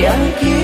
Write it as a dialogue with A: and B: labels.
A: Yeah.